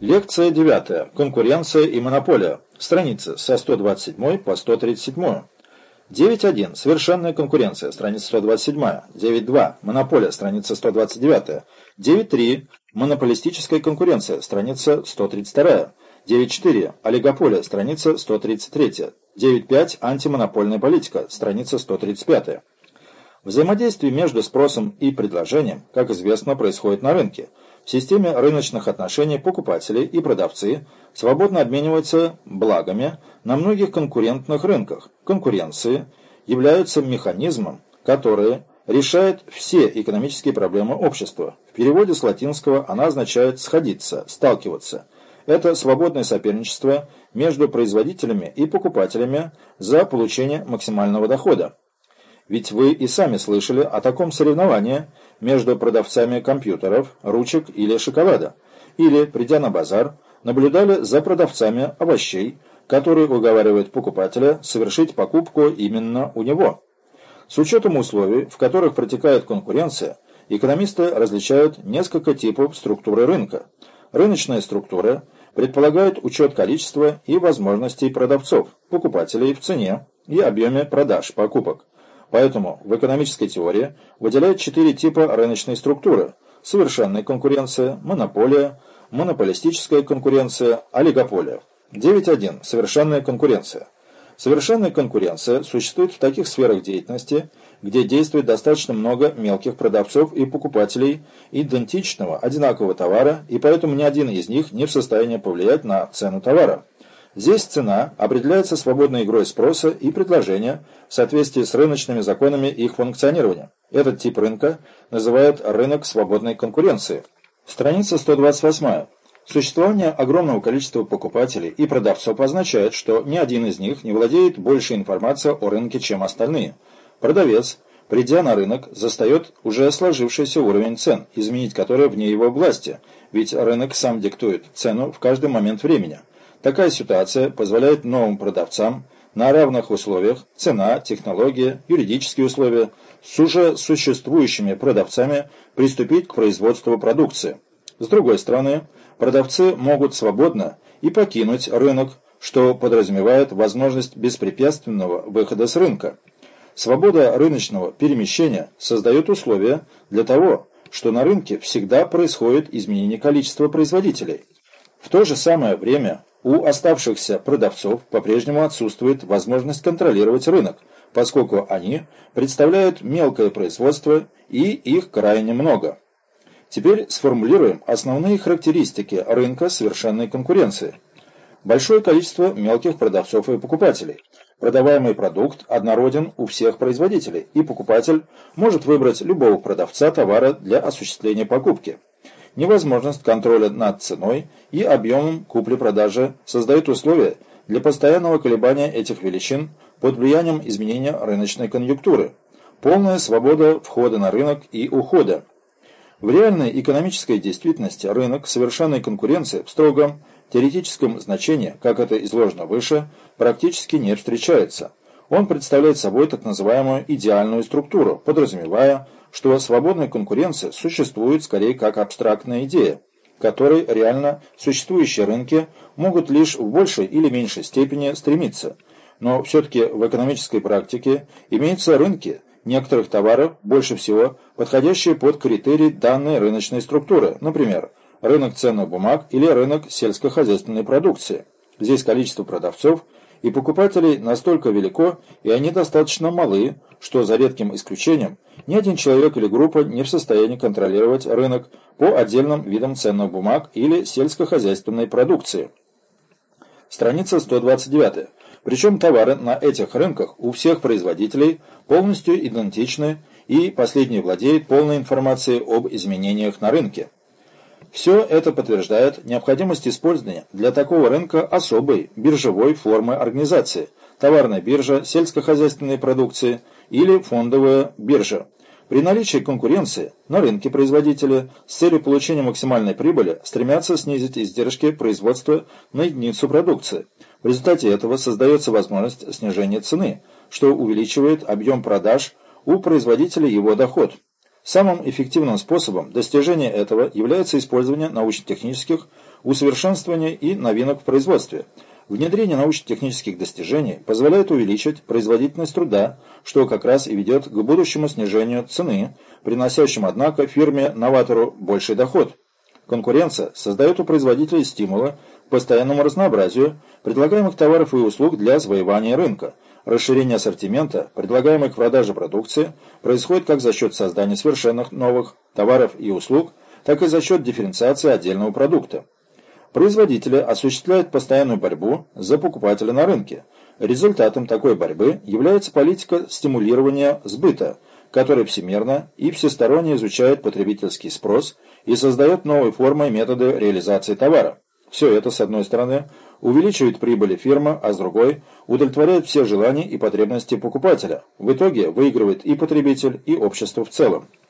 Лекция 9. Конкуренция и монополия. Страницы со 127 по 137. 9.1. Совершенная конкуренция. Страница 127. 9.2. Монополия. Страница 129. 9.3. Монополистическая конкуренция. Страница 132. 9.4. Олигополия. Страница 133. 9.5. Антимонопольная политика. Страница 135. Взаимодействие между спросом и предложением, как известно, происходит на рынке – в системе рыночных отношений покупатели и продавцы свободно обмениваются благами на многих конкурентных рынках. Конкуренции являются механизмом, который решает все экономические проблемы общества. В переводе с латинского она означает «сходиться», «сталкиваться». Это свободное соперничество между производителями и покупателями за получение максимального дохода. Ведь вы и сами слышали о таком соревновании между продавцами компьютеров, ручек или шоколада. Или, придя на базар, наблюдали за продавцами овощей, которые уговаривают покупателя совершить покупку именно у него. С учетом условий, в которых протекает конкуренция, экономисты различают несколько типов структуры рынка. Рыночная структура предполагает учет количества и возможностей продавцов, покупателей в цене и объеме продаж покупок. Поэтому в экономической теории выделяют четыре типа рыночной структуры – совершенная конкуренция, монополия, монополистическая конкуренция, олигополия. 9.1. Совершенная конкуренция. Совершенная конкуренция существует в таких сферах деятельности, где действует достаточно много мелких продавцов и покупателей идентичного, одинакового товара, и поэтому ни один из них не в состоянии повлиять на цену товара. Здесь цена определяется свободной игрой спроса и предложения в соответствии с рыночными законами их функционирования. Этот тип рынка называют рынок свободной конкуренции. Страница 128. Существование огромного количества покупателей и продавцов означает, что ни один из них не владеет большей информацией о рынке, чем остальные. Продавец, придя на рынок, застает уже сложившийся уровень цен, изменить который вне его власти, ведь рынок сам диктует цену в каждый момент времени. Такая ситуация позволяет новым продавцам на равных условиях – цена, технология, юридические условия – с уже существующими продавцами приступить к производству продукции. С другой стороны, продавцы могут свободно и покинуть рынок, что подразумевает возможность беспрепятственного выхода с рынка. Свобода рыночного перемещения создает условия для того, что на рынке всегда происходит изменение количества производителей. В то же самое время у оставшихся продавцов по-прежнему отсутствует возможность контролировать рынок, поскольку они представляют мелкое производство и их крайне много. Теперь сформулируем основные характеристики рынка совершенной конкуренции. Большое количество мелких продавцов и покупателей. Продаваемый продукт однороден у всех производителей, и покупатель может выбрать любого продавца товара для осуществления покупки невозможность контроля над ценой и объемом купли-продажи создают условия для постоянного колебания этих величин под влиянием изменения рыночной конъюнктуры, полная свобода входа на рынок и ухода. В реальной экономической действительности рынок совершенной конкуренции в строгом теоретическом значении, как это изложено выше, практически не встречается. Он представляет собой так называемую идеальную структуру, подразумевая что свободная конкуренция существует скорее как абстрактная идея, которой реально существующие рынки могут лишь в большей или меньшей степени стремиться. Но все-таки в экономической практике имеются рынки некоторых товаров, больше всего подходящие под критерии данной рыночной структуры, например, рынок ценных бумаг или рынок сельскохозяйственной продукции. Здесь количество продавцов и покупателей настолько велико, и они достаточно малы, что за редким исключением – ни один человек или группа не в состоянии контролировать рынок по отдельным видам ценных бумаг или сельскохозяйственной продукции. Страница 129. Причем товары на этих рынках у всех производителей полностью идентичны и последний владеет полной информацией об изменениях на рынке. Все это подтверждает необходимость использования для такого рынка особой биржевой формы организации – товарная биржа сельскохозяйственной продукции – или фондовая биржа. При наличии конкуренции на рынке производители с целью получения максимальной прибыли стремятся снизить издержки производства на единицу продукции. В результате этого создается возможность снижения цены, что увеличивает объем продаж у производителя его доход. Самым эффективным способом достижения этого является использование научно-технических усовершенствования и новинок в производстве. Внедрение научно-технических достижений позволяет увеличить производительность труда, что как раз и ведет к будущему снижению цены, приносящему, однако, фирме-новатору больший доход. Конкуренция создает у производителей стимулы к постоянному разнообразию предлагаемых товаров и услуг для завоевания рынка. Расширение ассортимента, предлагаемой к продаже продукции, происходит как за счет создания совершенных новых товаров и услуг, так и за счет дифференциации отдельного продукта. Производители осуществляют постоянную борьбу за покупателя на рынке. Результатом такой борьбы является политика стимулирования сбыта, которая всемерно и всесторонне изучает потребительский спрос и создает новые формы и методы реализации товара. Все это, с одной стороны, увеличивает прибыли фирмы, а с другой – удовлетворяет все желания и потребности покупателя. В итоге выигрывает и потребитель, и общество в целом.